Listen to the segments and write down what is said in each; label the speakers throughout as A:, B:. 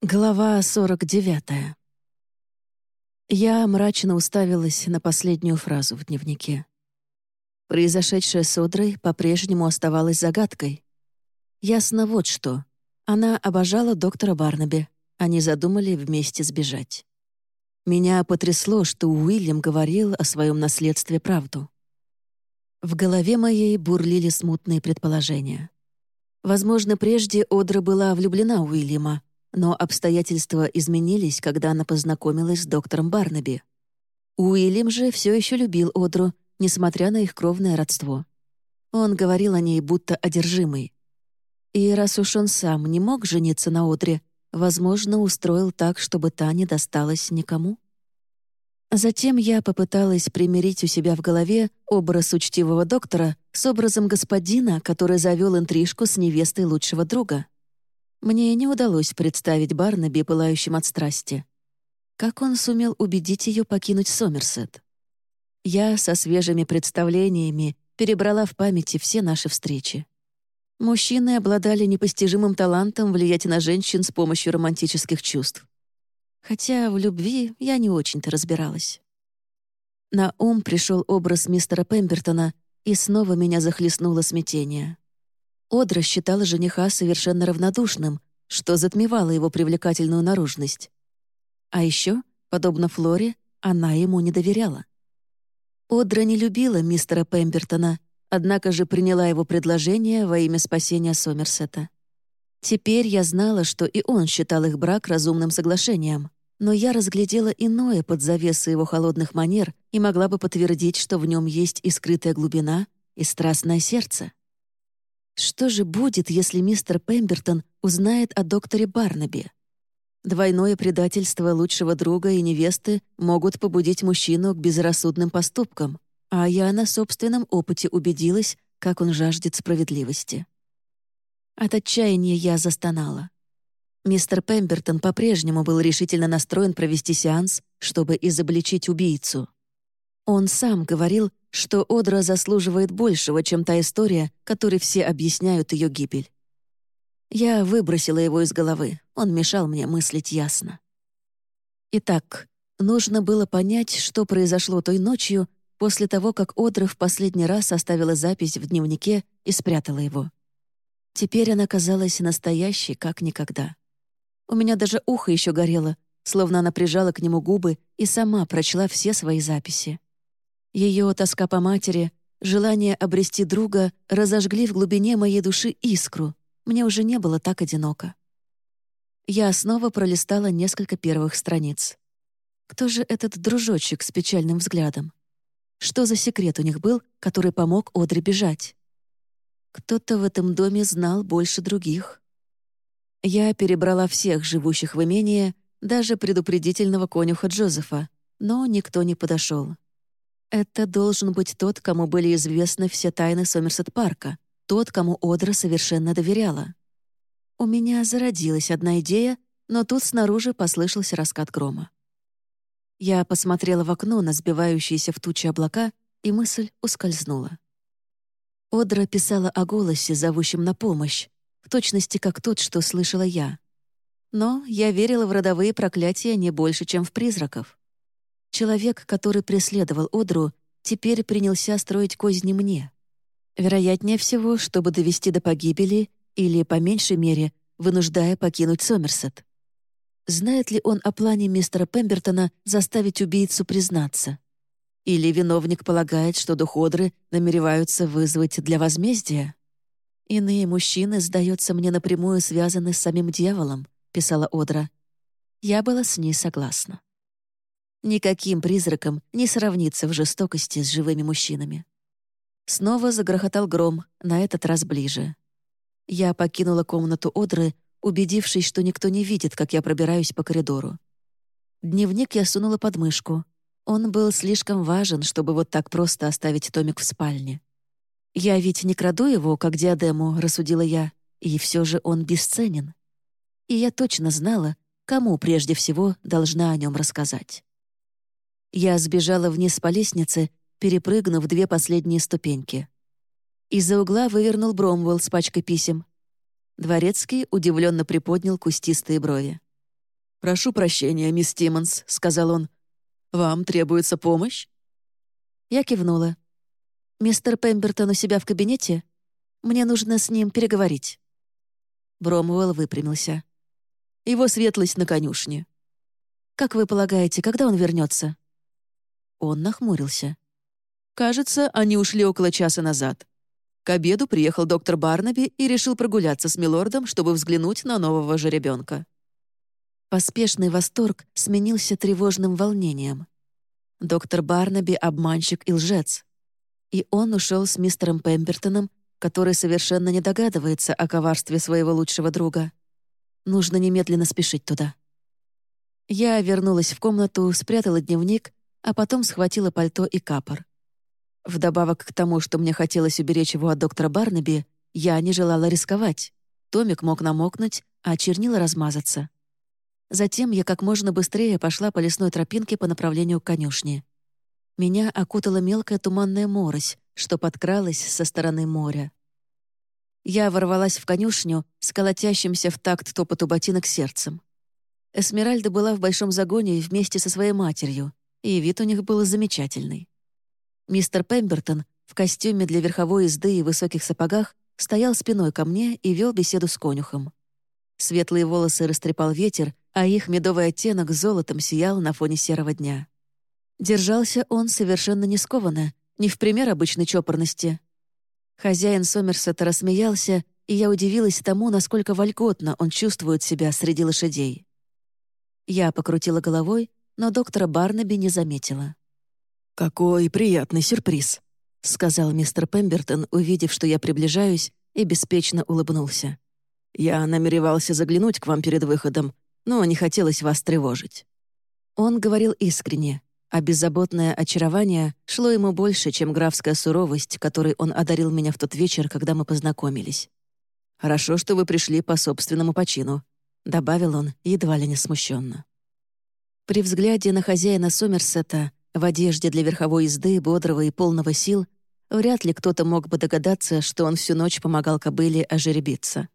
A: Глава 49. Я мрачно уставилась на последнюю фразу в дневнике. Произошедшее с Одрой по-прежнему оставалось загадкой. Ясно вот что. Она обожала доктора Барнаби. Они задумали вместе сбежать. Меня потрясло, что Уильям говорил о своем наследстве правду. В голове моей бурлили смутные предположения. Возможно, прежде Одра была влюблена в Уильяма, но обстоятельства изменились, когда она познакомилась с доктором Барнаби. Уильям же все еще любил Одру, несмотря на их кровное родство. Он говорил о ней будто одержимый. И раз уж он сам не мог жениться на Одре, возможно, устроил так, чтобы та не досталась никому. Затем я попыталась примирить у себя в голове образ учтивого доктора с образом господина, который завел интрижку с невестой лучшего друга. Мне не удалось представить Барнаби пылающим от страсти. Как он сумел убедить ее покинуть Сомерсет? Я со свежими представлениями перебрала в памяти все наши встречи. Мужчины обладали непостижимым талантом влиять на женщин с помощью романтических чувств. Хотя в любви я не очень-то разбиралась. На ум пришел образ мистера Пембертона, и снова меня захлестнуло смятение. Одра считала жениха совершенно равнодушным, что затмевало его привлекательную наружность. А еще, подобно Флоре, она ему не доверяла. Одра не любила мистера Пембертона, однако же приняла его предложение во имя спасения Сомерсета. Теперь я знала, что и он считал их брак разумным соглашением, но я разглядела иное под завесой его холодных манер и могла бы подтвердить, что в нем есть и скрытая глубина, и страстное сердце. Что же будет, если мистер Пембертон узнает о докторе Барнаби? Двойное предательство лучшего друга и невесты могут побудить мужчину к безрассудным поступкам, а я на собственном опыте убедилась, как он жаждет справедливости. От отчаяния я застонала. Мистер Пембертон по-прежнему был решительно настроен провести сеанс, чтобы изобличить убийцу. Он сам говорил, что Одра заслуживает большего, чем та история, которой все объясняют ее гибель. Я выбросила его из головы, он мешал мне мыслить ясно. Итак, нужно было понять, что произошло той ночью, после того, как Одра в последний раз оставила запись в дневнике и спрятала его. Теперь она казалась настоящей, как никогда. У меня даже ухо еще горело, словно она прижала к нему губы и сама прочла все свои записи. Ее тоска по матери, желание обрести друга разожгли в глубине моей души искру. Мне уже не было так одиноко. Я снова пролистала несколько первых страниц. Кто же этот дружочек с печальным взглядом? Что за секрет у них был, который помог Одре бежать? Кто-то в этом доме знал больше других. Я перебрала всех живущих в имении, даже предупредительного конюха Джозефа, но никто не подошел. Это должен быть тот, кому были известны все тайны Сомерсет-парка, тот, кому Одра совершенно доверяла. У меня зародилась одна идея, но тут снаружи послышался раскат грома. Я посмотрела в окно на сбивающиеся в тучи облака, и мысль ускользнула. Одра писала о голосе, зовущем на помощь, в точности как тот, что слышала я. Но я верила в родовые проклятия не больше, чем в призраков. Человек, который преследовал Одру, теперь принялся строить козни мне. Вероятнее всего, чтобы довести до погибели или, по меньшей мере, вынуждая покинуть Сомерсет. Знает ли он о плане мистера Пембертона заставить убийцу признаться? Или виновник полагает, что дух Одры намереваются вызвать для возмездия? «Иные мужчины, сдается мне, напрямую связаны с самим дьяволом», — писала Одра. Я была с ней согласна. Никаким призраком не сравнится в жестокости с живыми мужчинами. Снова загрохотал гром, на этот раз ближе. Я покинула комнату Одры, убедившись, что никто не видит, как я пробираюсь по коридору. Дневник я сунула под мышку. Он был слишком важен, чтобы вот так просто оставить томик в спальне. «Я ведь не краду его, как диадему», — рассудила я, и все же он бесценен. И я точно знала, кому прежде всего должна о нем рассказать. Я сбежала вниз по лестнице, перепрыгнув две последние ступеньки. Из-за угла вывернул Бромвелл с пачкой писем. Дворецкий удивленно приподнял кустистые брови. «Прошу прощения, мисс Тиммонс», — сказал он. «Вам требуется помощь?» Я кивнула. «Мистер Пембертон у себя в кабинете? Мне нужно с ним переговорить». Бромуэлл выпрямился. «Его светлость на конюшне». «Как вы полагаете, когда он вернется? Он нахмурился. «Кажется, они ушли около часа назад. К обеду приехал доктор Барнаби и решил прогуляться с милордом, чтобы взглянуть на нового жеребенка. Поспешный восторг сменился тревожным волнением. Доктор Барнаби — обманщик и лжец. И он ушел с мистером Пембертоном, который совершенно не догадывается о коварстве своего лучшего друга. Нужно немедленно спешить туда. Я вернулась в комнату, спрятала дневник, а потом схватила пальто и капор. Вдобавок к тому, что мне хотелось уберечь его от доктора Барнаби, я не желала рисковать. Томик мог намокнуть, а чернила размазаться. Затем я как можно быстрее пошла по лесной тропинке по направлению к конюшне. Меня окутала мелкая туманная морось, что подкралась со стороны моря. Я ворвалась в конюшню с колотящимся в такт топоту ботинок сердцем. Эсмеральда была в большом загоне вместе со своей матерью, и вид у них был замечательный. Мистер Пембертон в костюме для верховой езды и высоких сапогах стоял спиной ко мне и вел беседу с конюхом. Светлые волосы растрепал ветер, а их медовый оттенок золотом сиял на фоне серого дня. Держался он совершенно не скованно, не в пример обычной чопорности. Хозяин Сомерсета рассмеялся, и я удивилась тому, насколько вольготно он чувствует себя среди лошадей. Я покрутила головой, но доктора Барнаби не заметила. «Какой приятный сюрприз», — сказал мистер Пембертон, увидев, что я приближаюсь, и беспечно улыбнулся. Я намеревался заглянуть к вам перед выходом, но не хотелось вас тревожить». Он говорил искренне, а беззаботное очарование шло ему больше, чем графская суровость, которой он одарил меня в тот вечер, когда мы познакомились. «Хорошо, что вы пришли по собственному почину», — добавил он, едва ли не смущенно. При взгляде на хозяина Сомерсета в одежде для верховой езды, бодрого и полного сил, вряд ли кто-то мог бы догадаться, что он всю ночь помогал кобыле ожеребиться.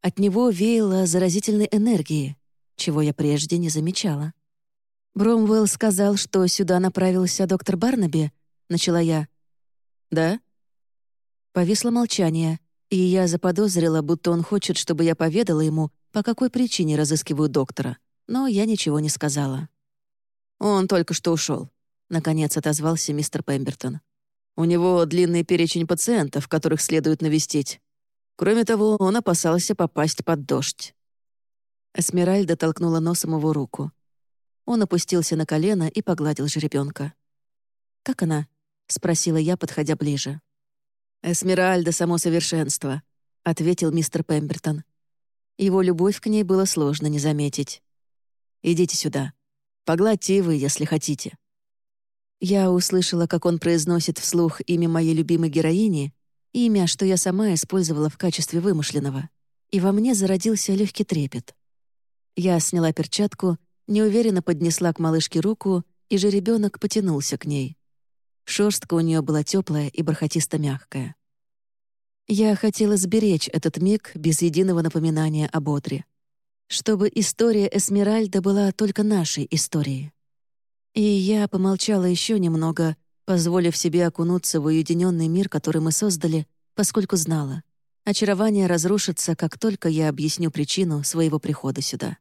A: От него веяло заразительной энергией, чего я прежде не замечала. Бромвелл сказал, что сюда направился доктор Барнаби, начала я. «Да?» Повисло молчание, и я заподозрила, будто он хочет, чтобы я поведала ему, по какой причине разыскиваю доктора, но я ничего не сказала. «Он только что ушел», — наконец отозвался мистер Пембертон. «У него длинный перечень пациентов, которых следует навестить. Кроме того, он опасался попасть под дождь. Эсмеральда толкнула носом его руку. Он опустился на колено и погладил жеребенка. «Как она?» — спросила я, подходя ближе. «Эсмеральда — само совершенство», — ответил мистер Пембертон. Его любовь к ней было сложно не заметить. «Идите сюда. Погладьте и вы, если хотите». Я услышала, как он произносит вслух имя моей любимой героини, Имя, что я сама использовала в качестве вымышленного. И во мне зародился легкий трепет. Я сняла перчатку, неуверенно поднесла к малышке руку, и же ребенок потянулся к ней. Шерстка у нее была теплая и бархатисто-мягкая. Я хотела сберечь этот миг без единого напоминания об Одре. Чтобы история Эсмеральда была только нашей историей. И я помолчала еще немного, позволив себе окунуться в уединенный мир, который мы создали, поскольку знала. Очарование разрушится, как только я объясню причину своего прихода сюда.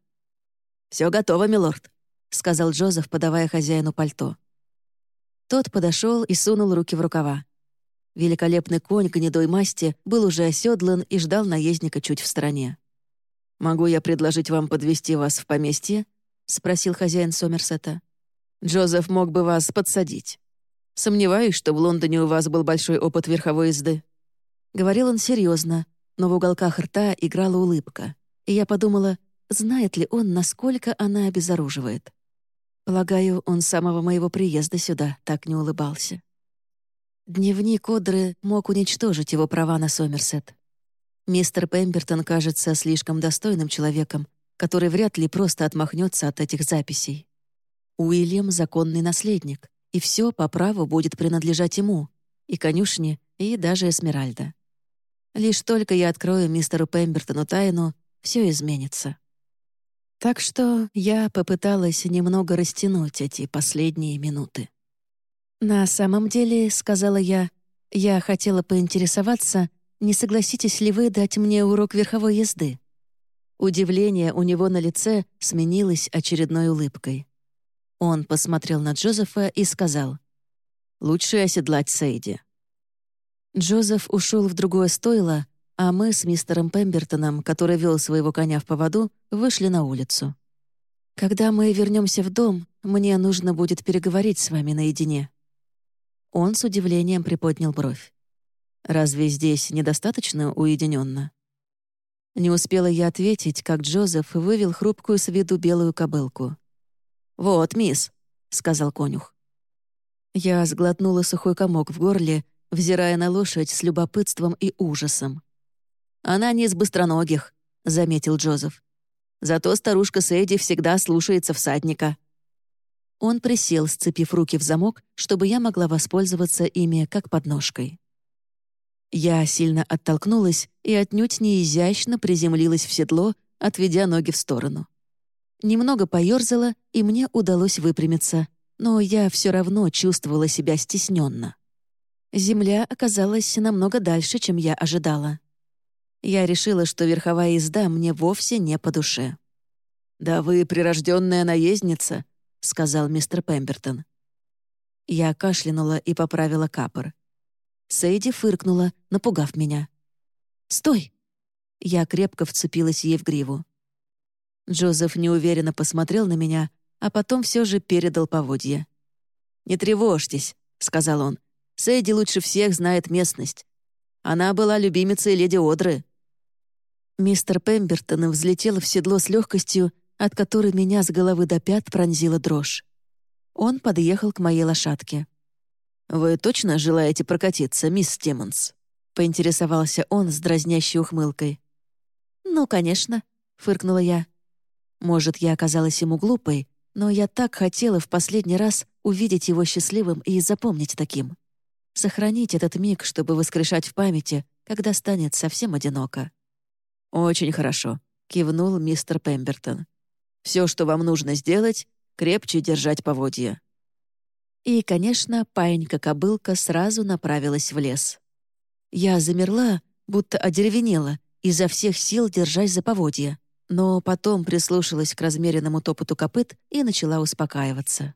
A: «Все готово, милорд», — сказал Джозеф, подавая хозяину пальто. Тот подошел и сунул руки в рукава. Великолепный конь гнедой масти был уже оседлан и ждал наездника чуть в стороне. «Могу я предложить вам подвести вас в поместье?» — спросил хозяин Сомерсета. «Джозеф мог бы вас подсадить». Сомневаюсь, что в Лондоне у вас был большой опыт верховой езды». Говорил он серьезно, но в уголках рта играла улыбка. И я подумала, знает ли он, насколько она обезоруживает. Полагаю, он с самого моего приезда сюда так не улыбался. Дневник Одры мог уничтожить его права на Сомерсет. Мистер Пембертон кажется слишком достойным человеком, который вряд ли просто отмахнется от этих записей. Уильям — законный наследник и все по праву будет принадлежать ему, и конюшне, и даже Эсмеральда. Лишь только я открою мистеру Пембертону тайну, все изменится. Так что я попыталась немного растянуть эти последние минуты. «На самом деле», — сказала я, — «я хотела поинтересоваться, не согласитесь ли вы дать мне урок верховой езды?» Удивление у него на лице сменилось очередной улыбкой. Он посмотрел на Джозефа и сказал, «Лучше оседлать Сейди». Джозеф ушел в другое стойло, а мы с мистером Пембертоном, который вел своего коня в поводу, вышли на улицу. «Когда мы вернемся в дом, мне нужно будет переговорить с вами наедине». Он с удивлением приподнял бровь. «Разве здесь недостаточно уединенно? Не успела я ответить, как Джозеф вывел хрупкую с виду белую кобылку. «Вот, мисс», — сказал конюх. Я сглотнула сухой комок в горле, взирая на лошадь с любопытством и ужасом. «Она не из быстроногих», — заметил Джозеф. «Зато старушка Сэйди всегда слушается всадника». Он присел, сцепив руки в замок, чтобы я могла воспользоваться ими как подножкой. Я сильно оттолкнулась и отнюдь не изящно приземлилась в седло, отведя ноги в сторону. Немного поёрзала, и мне удалось выпрямиться, но я все равно чувствовала себя стесненно. Земля оказалась намного дальше, чем я ожидала. Я решила, что верховая езда мне вовсе не по душе. «Да вы прирожденная наездница», — сказал мистер Пембертон. Я кашлянула и поправила капор. Сейди фыркнула, напугав меня. «Стой!» Я крепко вцепилась ей в гриву. Джозеф неуверенно посмотрел на меня, а потом все же передал поводье. «Не тревожьтесь», — сказал он. «Сэйди лучше всех знает местность. Она была любимицей леди Одры». Мистер Пембертон взлетел в седло с легкостью, от которой меня с головы до пят пронзила дрожь. Он подъехал к моей лошадке. «Вы точно желаете прокатиться, мисс Тиммонс?» — поинтересовался он с дразнящей ухмылкой. «Ну, конечно», — фыркнула я. Может, я оказалась ему глупой, но я так хотела в последний раз увидеть его счастливым и запомнить таким. Сохранить этот миг, чтобы воскрешать в памяти, когда станет совсем одиноко. «Очень хорошо», — кивнул мистер Пембертон. «Все, что вам нужно сделать, крепче держать поводья. И, конечно, паинька-кобылка сразу направилась в лес. Я замерла, будто одеревенела, изо всех сил держась за поводья, но потом прислушалась к размеренному топоту копыт и начала успокаиваться.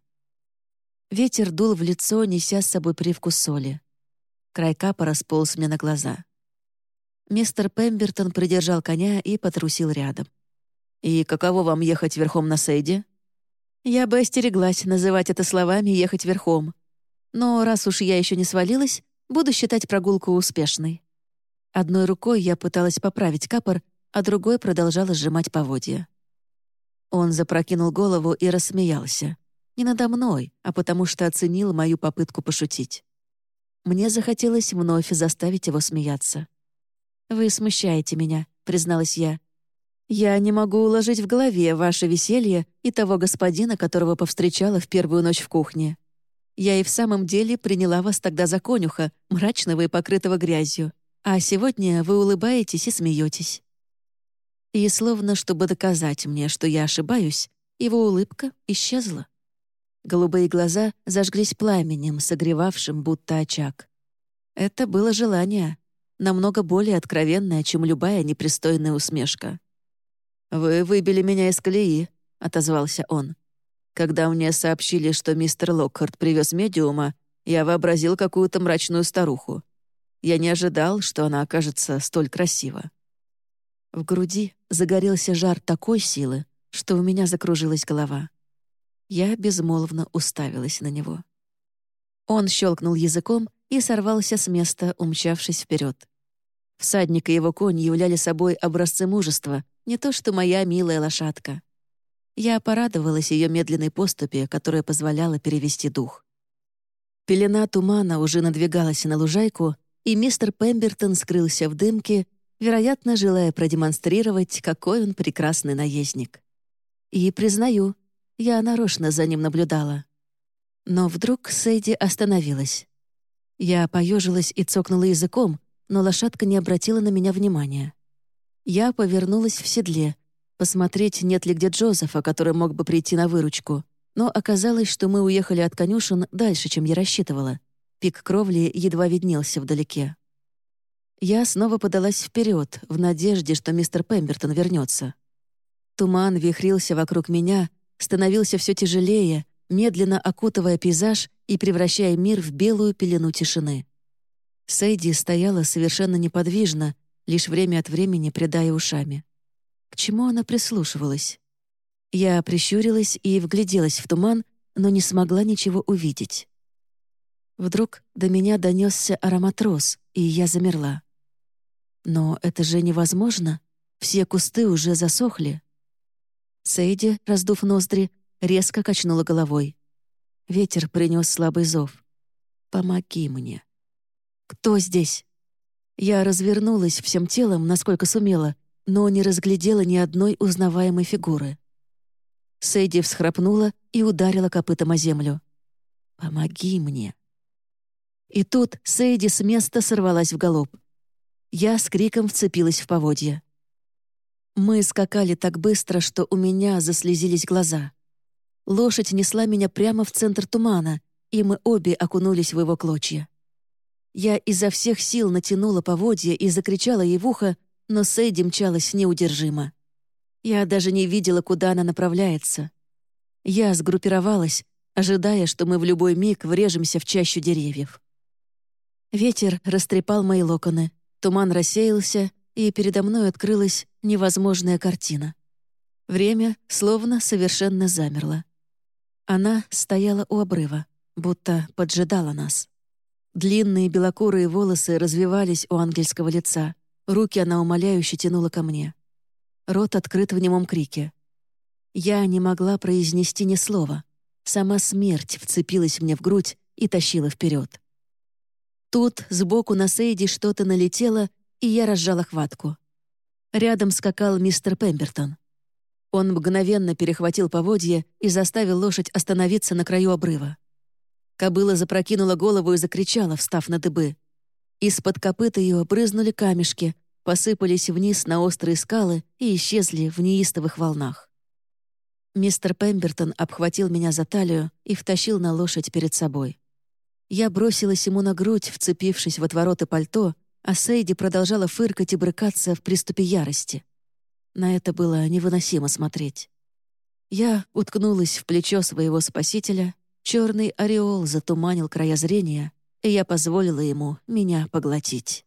A: Ветер дул в лицо, неся с собой привкус соли. Край капа располз мне на глаза. Мистер Пембертон придержал коня и потрусил рядом. «И каково вам ехать верхом на Сейде?» Я бы остереглась называть это словами «ехать верхом». Но раз уж я еще не свалилась, буду считать прогулку успешной. Одной рукой я пыталась поправить капор, а другой продолжала сжимать поводья. Он запрокинул голову и рассмеялся. Не надо мной, а потому что оценил мою попытку пошутить. Мне захотелось вновь заставить его смеяться. «Вы смущаете меня», — призналась я. Я не могу уложить в голове ваше веселье и того господина, которого повстречала в первую ночь в кухне. Я и в самом деле приняла вас тогда за конюха, мрачного и покрытого грязью, а сегодня вы улыбаетесь и смеетесь. И словно чтобы доказать мне, что я ошибаюсь, его улыбка исчезла. Голубые глаза зажглись пламенем, согревавшим будто очаг. Это было желание, намного более откровенное, чем любая непристойная усмешка. «Вы выбили меня из колеи», — отозвался он. «Когда мне сообщили, что мистер Локхарт привез медиума, я вообразил какую-то мрачную старуху. Я не ожидал, что она окажется столь красива». В груди загорелся жар такой силы, что у меня закружилась голова. Я безмолвно уставилась на него. Он щелкнул языком и сорвался с места, умчавшись вперед. Всадник и его конь являли собой образцы мужества, не то что моя милая лошадка. Я порадовалась ее медленной поступе, которая позволяла перевести дух. Пелена тумана уже надвигалась на лужайку, и мистер Пембертон скрылся в дымке, вероятно, желая продемонстрировать, какой он прекрасный наездник. И, признаю, я нарочно за ним наблюдала. Но вдруг Сэйди остановилась. Я поежилась и цокнула языком, но лошадка не обратила на меня внимания. Я повернулась в седле, посмотреть, нет ли где Джозефа, который мог бы прийти на выручку, но оказалось, что мы уехали от конюшен дальше, чем я рассчитывала. Пик кровли едва виднелся вдалеке. Я снова подалась вперед, в надежде, что мистер Пембертон вернется. Туман вихрился вокруг меня, становился все тяжелее, медленно окутывая пейзаж и превращая мир в белую пелену тишины. Сейди стояла совершенно неподвижно, лишь время от времени придая ушами. К чему она прислушивалась? Я прищурилась и вгляделась в туман, но не смогла ничего увидеть. Вдруг до меня донесся аромат роз, и я замерла. Но это же невозможно. Все кусты уже засохли. Сейди, раздув ноздри, резко качнула головой. Ветер принес слабый зов. «Помоги мне». «Кто здесь?» Я развернулась всем телом, насколько сумела, но не разглядела ни одной узнаваемой фигуры. Сэйди всхрапнула и ударила копытом о землю. «Помоги мне». И тут Сэйди с места сорвалась в галоп. Я с криком вцепилась в поводья. Мы скакали так быстро, что у меня заслезились глаза. Лошадь несла меня прямо в центр тумана, и мы обе окунулись в его клочья. Я изо всех сил натянула поводья и закричала ей в ухо, но Сэйди мчалась неудержимо. Я даже не видела, куда она направляется. Я сгруппировалась, ожидая, что мы в любой миг врежемся в чащу деревьев. Ветер растрепал мои локоны, туман рассеялся, и передо мной открылась невозможная картина. Время словно совершенно замерло. Она стояла у обрыва, будто поджидала нас. Длинные белокурые волосы развивались у ангельского лица. Руки она умоляюще тянула ко мне. Рот открыт в немом крике. Я не могла произнести ни слова. Сама смерть вцепилась мне в грудь и тащила вперед. Тут сбоку на Сейди что-то налетело и я разжала хватку. Рядом скакал мистер Пембертон. Он мгновенно перехватил поводье и заставил лошадь остановиться на краю обрыва. Кобыла запрокинула голову и закричала, встав на дыбы. Из-под копыта ее брызнули камешки, посыпались вниз на острые скалы и исчезли в неистовых волнах. Мистер Пембертон обхватил меня за талию и втащил на лошадь перед собой. Я бросилась ему на грудь, вцепившись в отвороты пальто, а Сейди продолжала фыркать и брыкаться в приступе ярости. На это было невыносимо смотреть. Я уткнулась в плечо своего спасителя, черный ореол затуманил края зрения, и я позволила ему меня поглотить.